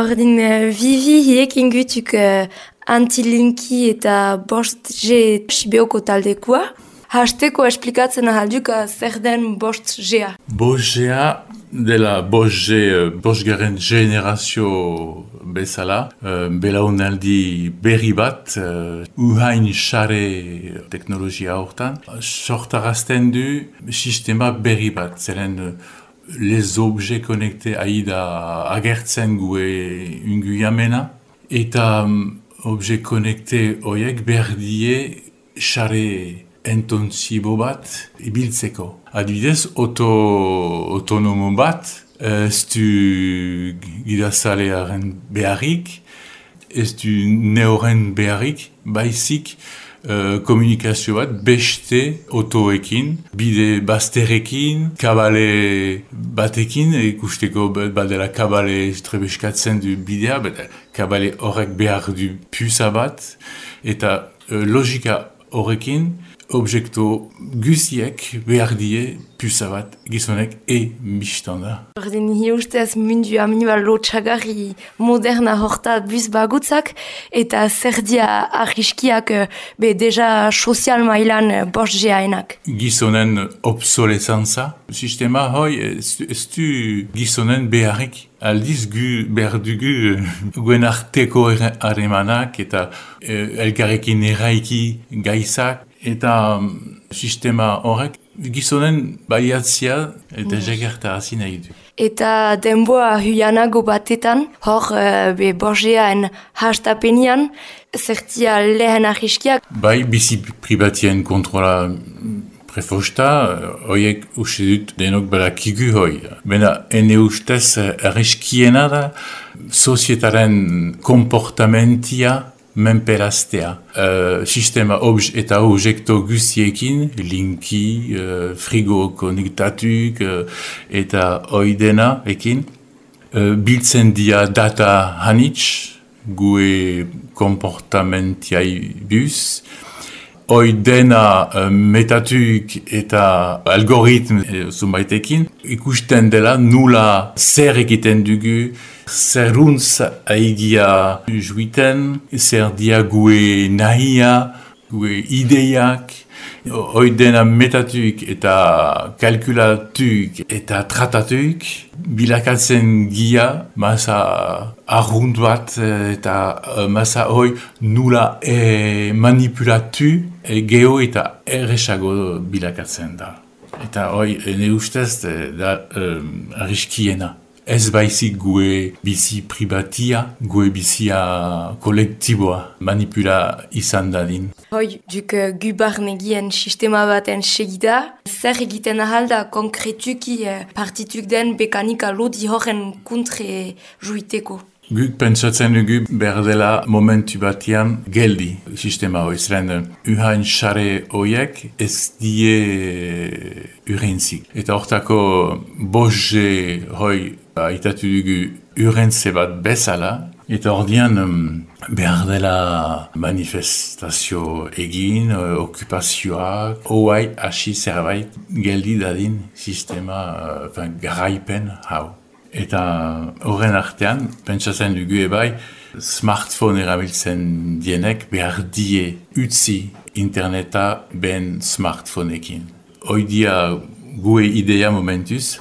Ordin, uh, vivi hiekin gutuk uh, antilinki eta bost G sibeoko taldekua. Hasteko esplikatzen ahalduk zer den bost G-a. Bost G-a dela bost G, bost garen generazio bezala, uh, belaunaldi berri bat, uh, uhain xare teknologia hortan, sortarazten du sistema berri bat, zeren les objets connectés aida agertzen gue ungu jamena, eta um, objet connecté oiek berdie xare entontzibo bat ibiltzeko. Adibidez, auto, autonomo bat, ez du gidazalearen beharrik, ez du neoren beharrik, baizik uh, komunikazio bat beste otoekin, bide bazterekin, kabale batekin, ikusteko baldela kabale trebeskatzen du bidea, bet kabale horrek behar du pusa bat, eta uh, logika horrekin, objektu guziek behar die pusa bat gizonek e mistan da. Berdin hi ustez mundu aminiba lotxagarri moderna horta bus bagutzak eta zer dia arriskiak be deja sozial mailan bost geaenak. Gizonen obsolescentza. Sistema hoi ez du gizonen beharrik aldiz gu behar dugu guen arteko aremanak eta elkarrekin erraiki gaizak eta um, sistema horrek gizonen baiatzia eta mm. jegerta hasi nahi du. Eta denboa huianago batetan, hor uh, be borgeaen hastapenian, zertia lehen ahiskiak. Bai, bizi pribatien kontrola prefosta, horiek uste dut denok badakigu hoi. Bena, ene ustez arriskiena da, sozietaren komportamentia menperaztea. Uh, sistema obj eta objekto guztiekin, linki, uh, frigo konektatuk uh, eta oidena ekin, uh, biltzen dia data hanitz, gue komportamentiai bus, oidena uh, metatuk eta algoritm uh, zumbaitekin, ikusten dela nula zer egiten dugu, zeruntz aigia juiten, zer dia gue nahia, gue ideiak, oidena metatuk eta kalkulatuk eta tratatuk, bilakatzen gia, masa arrunt bat eta uh, masa hoi nula e manipulatu, e geho eta erresago bilakatzen da. Eta hoi, ne ustez, da um, arriskiena ez baizik gue bizi pribatia, gue bizia kolektiboa manipula izan dadin. Hoi, duk uh, gu barnegien sistema baten segida, zer egiten ahalda konkretuki uh, partituk den bekanika lodi horren kontre juiteko? Guk pentsatzen dugu behar dela momentu batian geldi sistema hoi. Zeren uhain xare hoiek ez die urentzik. Eta hortako boze hoi aitatu dugu urentze bat bezala. Eta ordian behar dela manifestazio egin, okupazioak, hoai hasi zerbait geldi dadin sistema, uh, garaipen hau. Eta horren artean, pentsatzen dugu ebai, smartphone erabiltzen dienek behar die utzi interneta ben smartphoneekin. Hoidia gue idea momentuz,